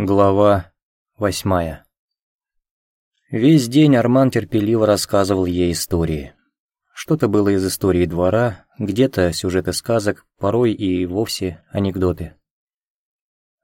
Глава восьмая Весь день Арман терпеливо рассказывал ей истории. Что-то было из истории двора, где-то сюжеты сказок, порой и вовсе анекдоты.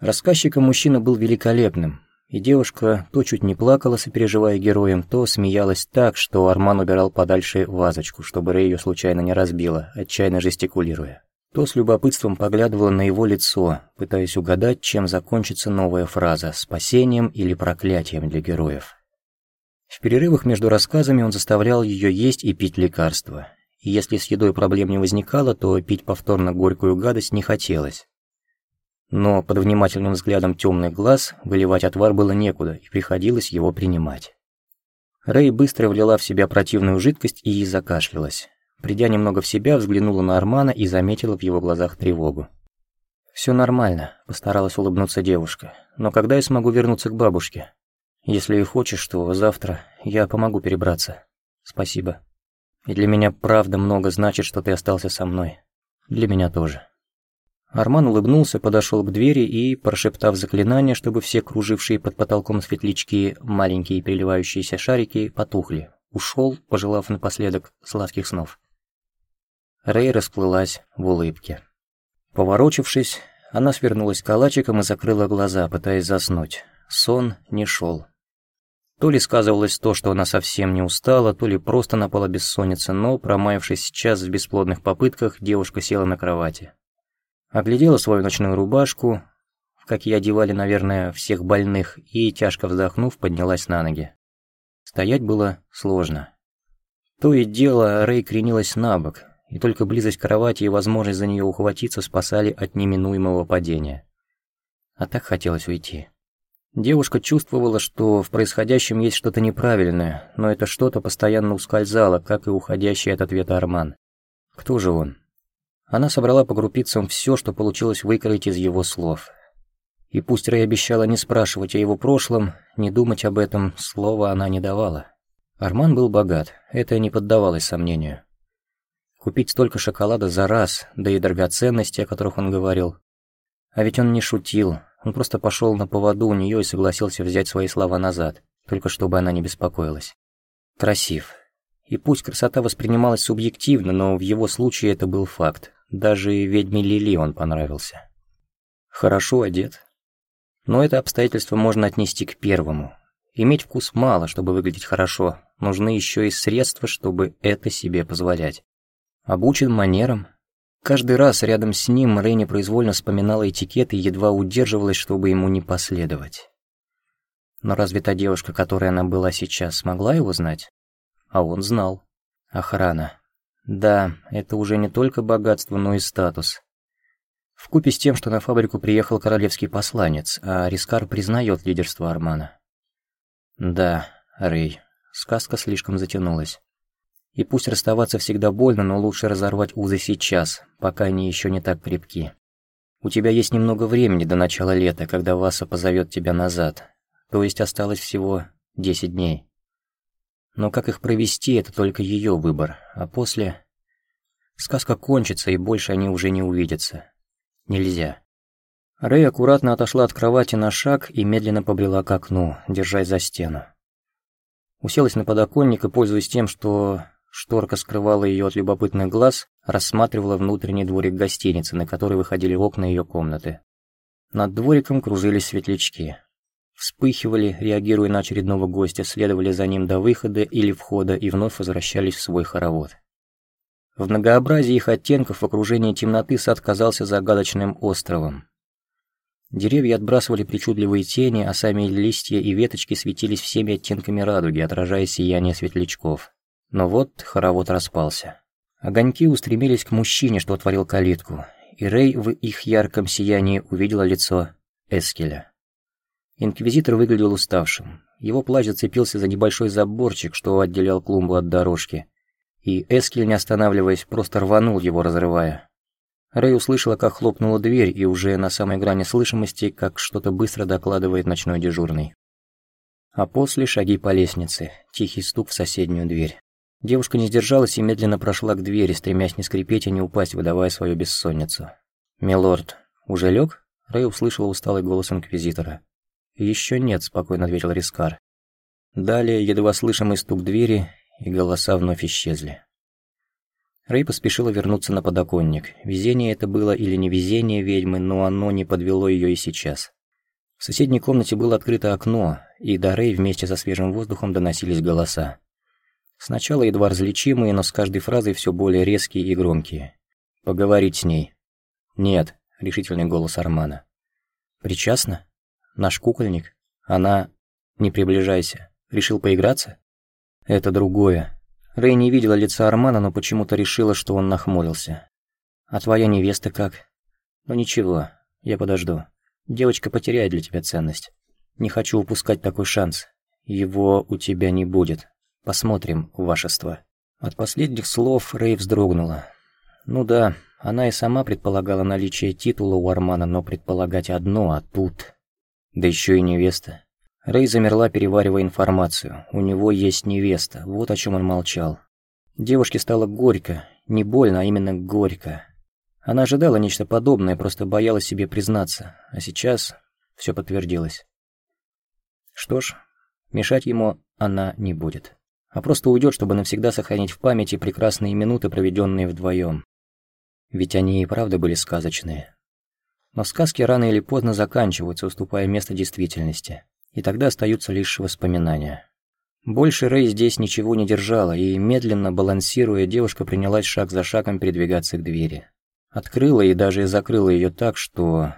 Рассказчиком мужчина был великолепным, и девушка то чуть не плакала, сопереживая героям, то смеялась так, что Арман убирал подальше вазочку, чтобы Рэй ее случайно не разбила, отчаянно жестикулируя то с любопытством поглядывала на его лицо, пытаясь угадать, чем закончится новая фраза – спасением или проклятием для героев. В перерывах между рассказами он заставлял ее есть и пить лекарства. И если с едой проблем не возникало, то пить повторно горькую гадость не хотелось. Но под внимательным взглядом темных глаз выливать отвар было некуда, и приходилось его принимать. Рэй быстро влила в себя противную жидкость и закашлялась. Придя немного в себя, взглянула на Армана и заметила в его глазах тревогу. «Все нормально», – постаралась улыбнуться девушка. «Но когда я смогу вернуться к бабушке? Если и хочешь, то завтра я помогу перебраться. Спасибо. И для меня правда много значит, что ты остался со мной. Для меня тоже». Арман улыбнулся, подошел к двери и, прошептав заклинание, чтобы все кружившие под потолком светлячки, маленькие переливающиеся шарики, потухли, ушел, пожелав напоследок сладких снов. Рэй расплылась в улыбке. Поворочившись, она свернулась калачиком и закрыла глаза, пытаясь заснуть. Сон не шел. То ли сказывалось то, что она совсем не устала, то ли просто напала бессонница, но, промаявшись час в бесплодных попытках, девушка села на кровати. Оглядела свою ночную рубашку, как и одевали, наверное, всех больных, и, тяжко вздохнув, поднялась на ноги. Стоять было сложно. То и дело Рэй кренилась на бок, и только близость кровати и возможность за нее ухватиться спасали от неминуемого падения. А так хотелось уйти. Девушка чувствовала, что в происходящем есть что-то неправильное, но это что-то постоянно ускользало, как и уходящий от ответа Арман. Кто же он? Она собрала по группицам все, что получилось выкроить из его слов. И пусть Рэй обещала не спрашивать о его прошлом, не думать об этом, слова она не давала. Арман был богат, это не поддавалось сомнению. Купить столько шоколада за раз, да и драгоценности, о которых он говорил. А ведь он не шутил, он просто пошел на поводу у нее и согласился взять свои слова назад, только чтобы она не беспокоилась. Красив. И пусть красота воспринималась субъективно, но в его случае это был факт. Даже ведьме Лили он понравился. Хорошо одет. Но это обстоятельство можно отнести к первому. Иметь вкус мало, чтобы выглядеть хорошо. Нужны еще и средства, чтобы это себе позволять. Обучен манерам. Каждый раз рядом с ним Рэй произвольно вспоминала этикет и едва удерживалась, чтобы ему не последовать. Но разве та девушка, которой она была сейчас, смогла его знать? А он знал. Охрана. Да, это уже не только богатство, но и статус. Вкупе с тем, что на фабрику приехал королевский посланец, а Рискар признает лидерство Армана. Да, Рэй, сказка слишком затянулась. И пусть расставаться всегда больно, но лучше разорвать узы сейчас, пока они еще не так крепки. У тебя есть немного времени до начала лета, когда Васа позовет тебя назад. То есть осталось всего 10 дней. Но как их провести, это только ее выбор. А после... Сказка кончится, и больше они уже не увидятся. Нельзя. Рэй аккуратно отошла от кровати на шаг и медленно побрела к окну, держась за стену. Уселась на подоконник и, пользуясь тем, что Шторка скрывала ее от любопытных глаз, рассматривала внутренний дворик гостиницы, на который выходили окна ее комнаты. Над двориком кружились светлячки. Вспыхивали, реагируя на очередного гостя, следовали за ним до выхода или входа и вновь возвращались в свой хоровод. В многообразии их оттенков в окружении темноты сад казался загадочным островом. Деревья отбрасывали причудливые тени, а сами листья и веточки светились всеми оттенками радуги, отражая сияние светлячков. Но вот хоровод распался. Огоньки устремились к мужчине, что отворил калитку, и Рэй в их ярком сиянии увидела лицо Эскеля. Инквизитор выглядел уставшим. Его плащ зацепился за небольшой заборчик, что отделял клумбу от дорожки. И Эскель, не останавливаясь, просто рванул его, разрывая. Рэй услышала, как хлопнула дверь, и уже на самой грани слышимости, как что-то быстро докладывает ночной дежурный. А после шаги по лестнице, тихий стук в соседнюю дверь. Девушка не сдержалась и медленно прошла к двери, стремясь не скрипеть и не упасть, выдавая свою бессонницу. «Милорд, уже лег?» Рэй услышала усталый голос Инквизитора. Еще нет», – спокойно ответил Рискар. Далее едва слышимый стук двери, и голоса вновь исчезли. Рэй поспешила вернуться на подоконник. Везение это было или не везение ведьмы, но оно не подвело ее и сейчас. В соседней комнате было открыто окно, и до Рэй вместе со свежим воздухом доносились голоса. Сначала едва различимые, но с каждой фразой все более резкие и громкие. «Поговорить с ней». «Нет», — решительный голос Армана. «Причастна? Наш кукольник? Она...» «Не приближайся. Решил поиграться?» «Это другое. Рэй не видела лица Армана, но почему-то решила, что он нахмурился. «А твоя невеста как?» «Ну ничего, я подожду. Девочка потеряет для тебя ценность. Не хочу упускать такой шанс. Его у тебя не будет. Посмотрим, вашество». От последних слов Рэй вздрогнула. Ну да, она и сама предполагала наличие титула у Армана, но предполагать одно, а тут... Да еще и невеста. Рэй замерла, переваривая информацию. У него есть невеста, вот о чем он молчал. Девушке стало горько, не больно, а именно горько. Она ожидала нечто подобное, просто боялась себе признаться, а сейчас все подтвердилось. Что ж, мешать ему она не будет, а просто уйдет, чтобы навсегда сохранить в памяти прекрасные минуты, проведенные вдвоем. Ведь они и правда были сказочные. Но сказки рано или поздно заканчиваются, уступая место действительности и тогда остаются лишь воспоминания. Больше Рэй здесь ничего не держала, и, медленно балансируя, девушка принялась шаг за шагом передвигаться к двери. Открыла и даже закрыла ее так, что...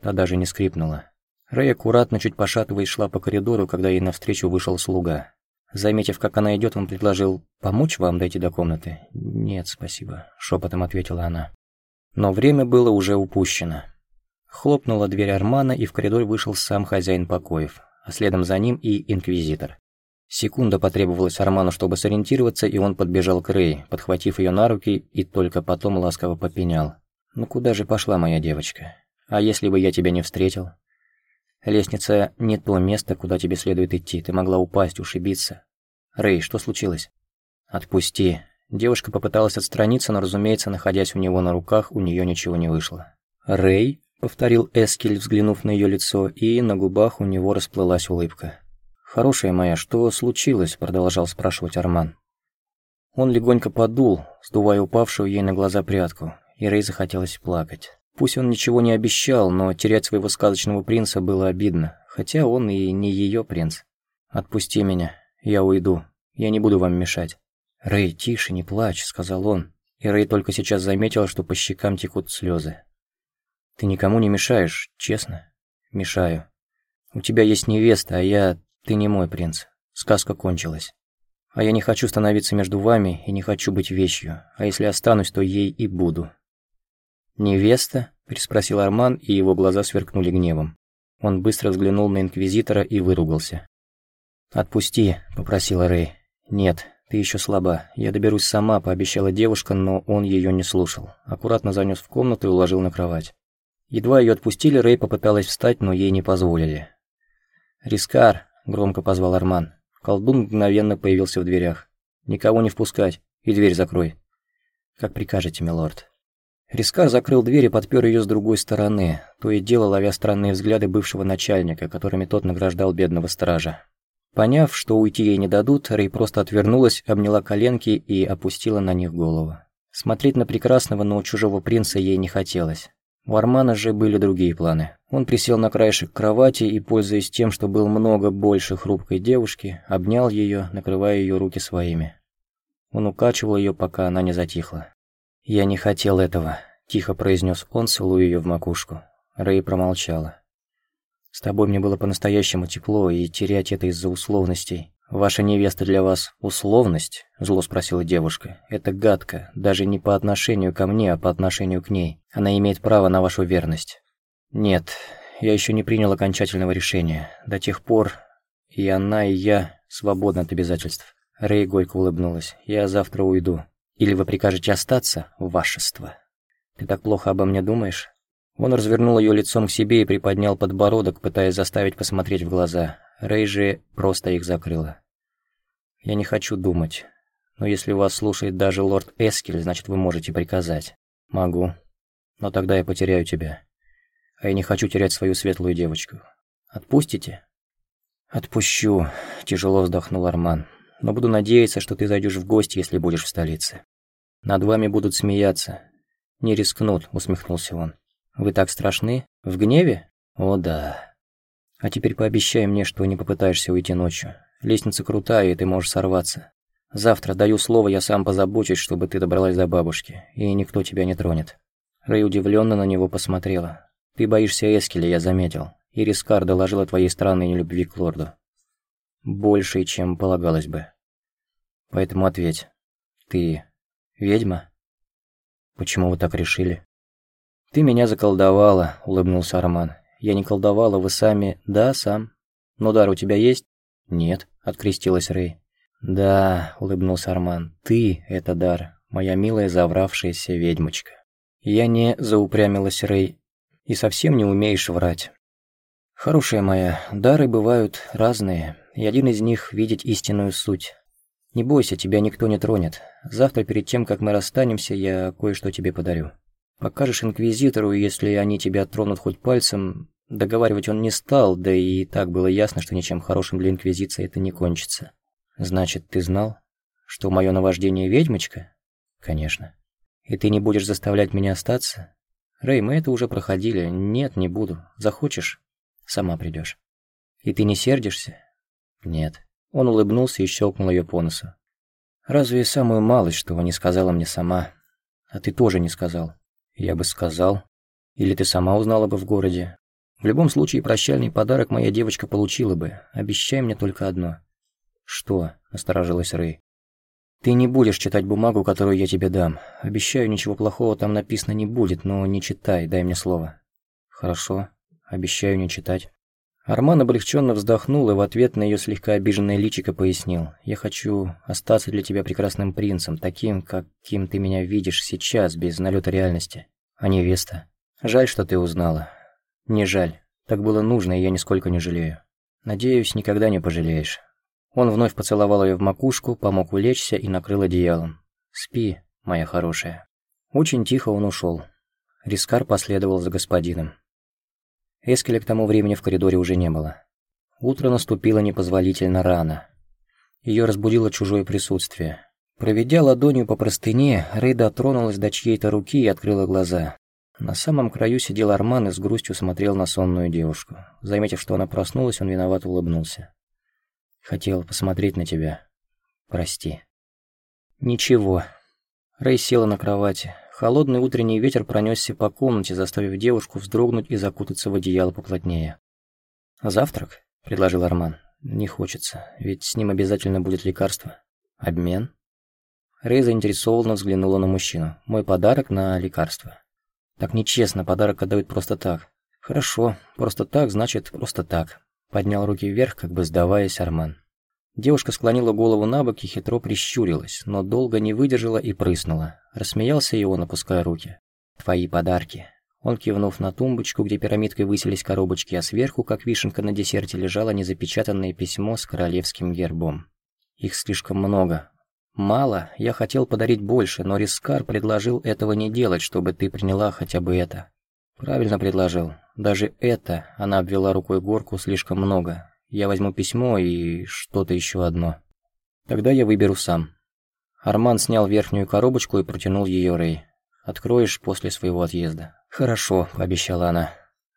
Та даже не скрипнула. Рэй аккуратно, чуть пошатываясь, шла по коридору, когда ей навстречу вышел слуга. Заметив, как она идет, он предложил «Помочь вам дойти до комнаты?» «Нет, спасибо», — шепотом ответила она. Но время было уже упущено. Хлопнула дверь Армана, и в коридор вышел сам хозяин покоев, а следом за ним и Инквизитор. Секунда потребовалась Арману, чтобы сориентироваться, и он подбежал к Рэй, подхватив ее на руки и только потом ласково попенял. «Ну куда же пошла моя девочка? А если бы я тебя не встретил?» «Лестница — не то место, куда тебе следует идти, ты могла упасть, ушибиться». «Рэй, что случилось?» «Отпусти». Девушка попыталась отстраниться, но, разумеется, находясь у него на руках, у нее ничего не вышло. «Рэй?» — повторил Эскель, взглянув на ее лицо, и на губах у него расплылась улыбка. «Хорошая моя, что случилось?» — продолжал спрашивать Арман. Он легонько подул, сдувая упавшую ей на глаза прядку, и Рей захотелось плакать. Пусть он ничего не обещал, но терять своего сказочного принца было обидно, хотя он и не ее принц. «Отпусти меня, я уйду, я не буду вам мешать». «Рэй, тише, не плачь», — сказал он, и Рэй только сейчас заметил, что по щекам текут слезы. Ты никому не мешаешь, честно? Мешаю. У тебя есть невеста, а я... Ты не мой принц. Сказка кончилась. А я не хочу становиться между вами и не хочу быть вещью, а если останусь, то ей и буду. «Невеста?» – переспросил Арман, и его глаза сверкнули гневом. Он быстро взглянул на Инквизитора и выругался. «Отпусти», – попросила Рэй. «Нет, ты еще слаба. Я доберусь сама», – пообещала девушка, но он ее не слушал. Аккуратно занес в комнату и уложил на кровать. Едва ее отпустили, Рэй попыталась встать, но ей не позволили. «Рискар!» – громко позвал Арман. Колдун мгновенно появился в дверях. «Никого не впускать, и дверь закрой». «Как прикажете, милорд». Рискар закрыл дверь и подпер ее с другой стороны, то и дело ловя странные взгляды бывшего начальника, которыми тот награждал бедного стража. Поняв, что уйти ей не дадут, Рэй просто отвернулась, обняла коленки и опустила на них голову. Смотреть на прекрасного, но чужого принца ей не хотелось. У Армана же были другие планы. Он присел на краешек кровати и, пользуясь тем, что был много больше хрупкой девушки, обнял ее, накрывая ее руки своими. Он укачивал ее, пока она не затихла. «Я не хотел этого», – тихо произнес он, целуя ее в макушку. Рэй промолчала. «С тобой мне было по-настоящему тепло, и терять это из-за условностей. «Ваша невеста для вас условность?» – зло спросила девушка. «Это гадко, даже не по отношению ко мне, а по отношению к ней. Она имеет право на вашу верность». «Нет, я еще не принял окончательного решения. До тех пор и она, и я свободны от обязательств». Рэй горько улыбнулась. «Я завтра уйду. Или вы прикажете остаться, вашество?» «Ты так плохо обо мне думаешь?» Он развернул ее лицом к себе и приподнял подбородок, пытаясь заставить посмотреть в глаза. Рейжи просто их закрыла. «Я не хочу думать. Но если вас слушает даже лорд Эскель, значит, вы можете приказать». «Могу. Но тогда я потеряю тебя. А я не хочу терять свою светлую девочку. Отпустите?» «Отпущу», – тяжело вздохнул Арман. «Но буду надеяться, что ты зайдешь в гости, если будешь в столице. Над вами будут смеяться. Не рискнут», – усмехнулся он. «Вы так страшны? В гневе? О да. А теперь пообещай мне, что не попытаешься уйти ночью. Лестница крутая, и ты можешь сорваться. Завтра, даю слово, я сам позабочусь, чтобы ты добралась до бабушки, и никто тебя не тронет». Рэй удивленно на него посмотрела. «Ты боишься Эскеля, я заметил. И Рискар доложил твоей странной нелюбви к лорду. Больше, чем полагалось бы. Поэтому ответь. Ты ведьма? Почему вы так решили?» «Ты меня заколдовала», — улыбнулся Роман. «Я не колдовала, вы сами...» «Да, сам. Но дар у тебя есть?» «Нет», — открестилась Рэй. «Да», — улыбнулся Арман, — «ты — это дар, моя милая завравшаяся ведьмочка». «Я не...» — заупрямилась Рэй. «И совсем не умеешь врать». «Хорошая моя, дары бывают разные, и один из них — видеть истинную суть. Не бойся, тебя никто не тронет. Завтра перед тем, как мы расстанемся, я кое-что тебе подарю. Покажешь Инквизитору, если они тебя тронут хоть пальцем, договаривать он не стал, да и так было ясно, что ничем хорошим для Инквизиции это не кончится. Значит, ты знал, что мое наваждение ведьмочка? Конечно. И ты не будешь заставлять меня остаться? Рэй, мы это уже проходили. Нет, не буду. Захочешь? Сама придешь. И ты не сердишься? Нет. Он улыбнулся и щелкнул ее по носу. Разве самую малость, что не сказала мне сама? А ты тоже не сказал. Я бы сказал. Или ты сама узнала бы в городе. В любом случае, прощальный подарок моя девочка получила бы. Обещай мне только одно. «Что?» – насторожилась Рэй. «Ты не будешь читать бумагу, которую я тебе дам. Обещаю, ничего плохого там написано не будет, но не читай, дай мне слово». «Хорошо. Обещаю не читать». Арман облегченно вздохнул и в ответ на ее слегка обиженное личико пояснил. «Я хочу остаться для тебя прекрасным принцем, таким, каким ты меня видишь сейчас, без налета реальности. А невеста? Жаль, что ты узнала. Не жаль. Так было нужно, и я нисколько не жалею. Надеюсь, никогда не пожалеешь. Он вновь поцеловал ее в макушку, помог улечься и накрыл одеялом. «Спи, моя хорошая». Очень тихо он ушел. Рискар последовал за господином. Эскеля к тому времени в коридоре уже не было. Утро наступило непозволительно рано. Ее разбудило чужое присутствие. Проведя ладонью по простыне, Рэй дотронулась до чьей-то руки и открыла глаза. На самом краю сидел Арман и с грустью смотрел на сонную девушку. Заметив, что она проснулась, он виновато улыбнулся. Хотел посмотреть на тебя. Прости. Ничего. Рэй села на кровати. Холодный утренний ветер пронесся по комнате, заставив девушку вздрогнуть и закутаться в одеяло поплотнее. «Завтрак?» – предложил Арман. «Не хочется, ведь с ним обязательно будет лекарство. Обмен?» Рэй заинтересованно взглянула на мужчину. «Мой подарок на лекарство». «Так нечестно, подарок отдают просто так». «Хорошо, просто так, значит, просто так. Поднял руки вверх, как бы сдаваясь Арман. Девушка склонила голову на бок и хитро прищурилась, но долго не выдержала и прыснула. Рассмеялся и он, опуская руки. «Твои подарки». Он, кивнув на тумбочку, где пирамидкой высились коробочки, а сверху, как вишенка на десерте, лежало незапечатанное письмо с королевским гербом. «Их слишком много. Мало, я хотел подарить больше, но Рискар предложил этого не делать, чтобы ты приняла хотя бы это». «Правильно предложил. Даже это, она обвела рукой горку, слишком много. Я возьму письмо и что-то еще одно. Тогда я выберу сам». Арман снял верхнюю коробочку и протянул ее Рэй. «Откроешь после своего отъезда». «Хорошо», — пообещала она.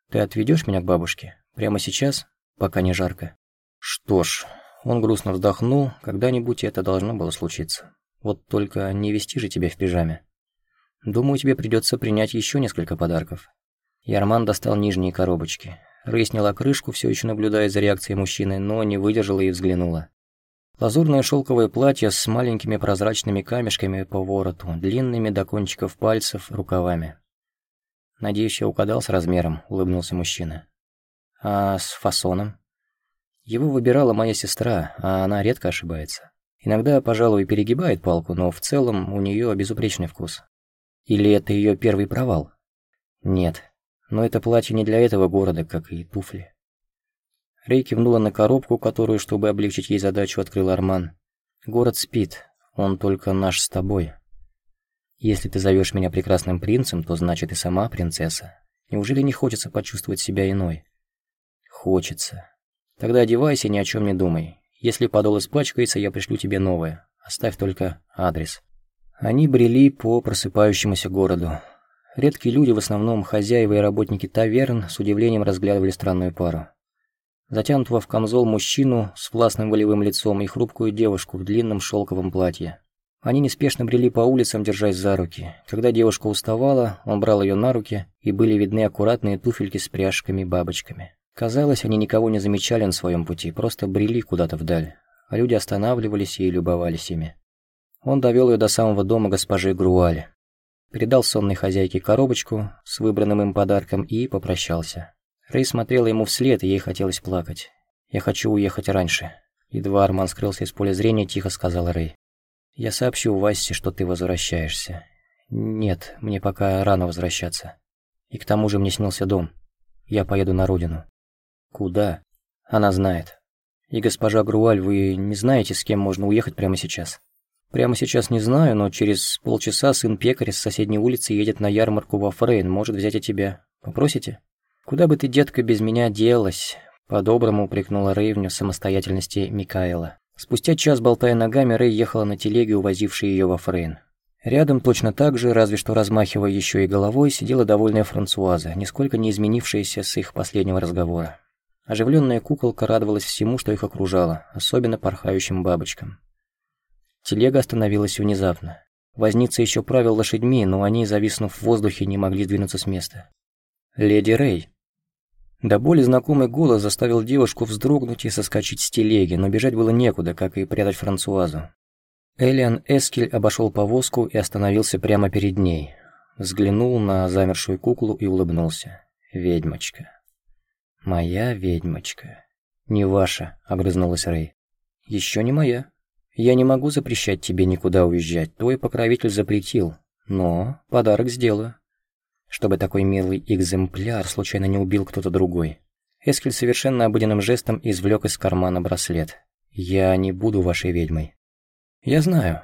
«Ты отведешь меня к бабушке? Прямо сейчас? Пока не жарко». «Что ж...» Он грустно вздохнул, когда-нибудь это должно было случиться. Вот только не вести же тебя в пижаме. Думаю, тебе придется принять еще несколько подарков. Ярман достал нижние коробочки. Рэй сняла крышку, все еще наблюдая за реакцией мужчины, но не выдержала и взглянула. Лазурное шелковое платье с маленькими прозрачными камешками по вороту, длинными до кончиков пальцев рукавами. «Надеюсь, я угадал с размером», — улыбнулся мужчина. «А с фасоном?» «Его выбирала моя сестра, а она редко ошибается. Иногда, пожалуй, перегибает палку, но в целом у нее безупречный вкус. Или это ее первый провал?» «Нет, но это платье не для этого города, как и туфли. Рей кивнула на коробку, которую, чтобы облегчить ей задачу, открыл Арман. «Город спит, он только наш с тобой. Если ты зовешь меня прекрасным принцем, то значит и сама принцесса. Неужели не хочется почувствовать себя иной?» «Хочется. Тогда одевайся и ни о чем не думай. Если подол испачкается, я пришлю тебе новое. Оставь только адрес». Они брели по просыпающемуся городу. Редкие люди, в основном хозяева и работники таверн, с удивлением разглядывали странную пару. Затянутого в камзол мужчину с властным волевым лицом и хрупкую девушку в длинном шелковом платье. Они неспешно брели по улицам, держась за руки. Когда девушка уставала, он брал ее на руки, и были видны аккуратные туфельки с пряжками-бабочками. Казалось, они никого не замечали на своем пути, просто брели куда-то вдаль, а люди останавливались и любовались ими. Он довел ее до самого дома госпожи Груали, передал сонной хозяйке коробочку с выбранным им подарком и попрощался. Рэй смотрела ему вслед, и ей хотелось плакать. «Я хочу уехать раньше». Едва Арман скрылся из поля зрения, тихо сказал Рэй. «Я сообщу Васе, что ты возвращаешься». «Нет, мне пока рано возвращаться. И к тому же мне снился дом. Я поеду на родину». «Куда?» «Она знает». «И госпожа Груаль, вы не знаете, с кем можно уехать прямо сейчас?» «Прямо сейчас не знаю, но через полчаса сын пекаря с соседней улицы едет на ярмарку во Фрейн, может взять и тебя. Попросите?» «Куда бы ты, детка, без меня делась?» По-доброму упрекнула Рейвню самостоятельности Микаэла. Спустя час, болтая ногами, Рэй ехала на телеге, увозившей ее во Фрейн. Рядом точно так же, разве что размахивая еще и головой, сидела довольная Франсуаза, нисколько не изменившаяся с их последнего разговора. Оживленная куколка радовалась всему, что их окружало, особенно порхающим бабочкам. Телега остановилась внезапно. Возница еще правил лошадьми, но они, зависнув в воздухе, не могли двинуться с места. «Леди Рэй», до боли знакомый голос заставил девушку вздрогнуть и соскочить с телеги, но бежать было некуда, как и прятать Франсуазу. Элиан Эскель обошел повозку и остановился прямо перед ней. Взглянул на замершую куклу и улыбнулся. «Ведьмочка». «Моя ведьмочка». «Не ваша», — огрызнулась Рэй. «Еще не моя. Я не могу запрещать тебе никуда уезжать, твой покровитель запретил. Но подарок сделаю» чтобы такой милый экземпляр случайно не убил кто-то другой. Эскель совершенно обыденным жестом извлек из кармана браслет. «Я не буду вашей ведьмой». «Я знаю.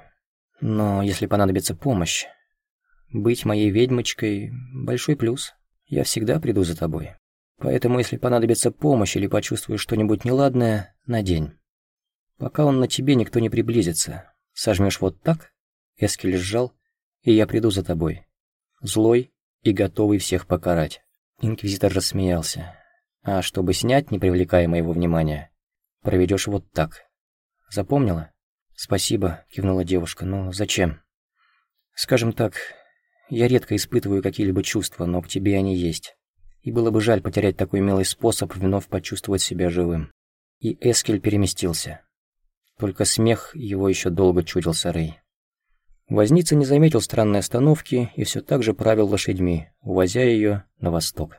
Но если понадобится помощь, быть моей ведьмочкой – большой плюс. Я всегда приду за тобой. Поэтому, если понадобится помощь или почувствуешь что-нибудь неладное, надень. Пока он на тебе, никто не приблизится. Сожмешь вот так?» Эскель сжал, и я приду за тобой. Злой, и готовый всех покарать. Инквизитор рассмеялся. А чтобы снять, не привлекая моего внимания, проведешь вот так. Запомнила? Спасибо, кивнула девушка, но зачем? Скажем так, я редко испытываю какие-либо чувства, но к тебе они есть. И было бы жаль потерять такой милый способ вновь почувствовать себя живым. И Эскель переместился. Только смех его еще долго чудился Рэй. Возница не заметил странной остановки и все так же правил лошадьми, увозя ее на восток.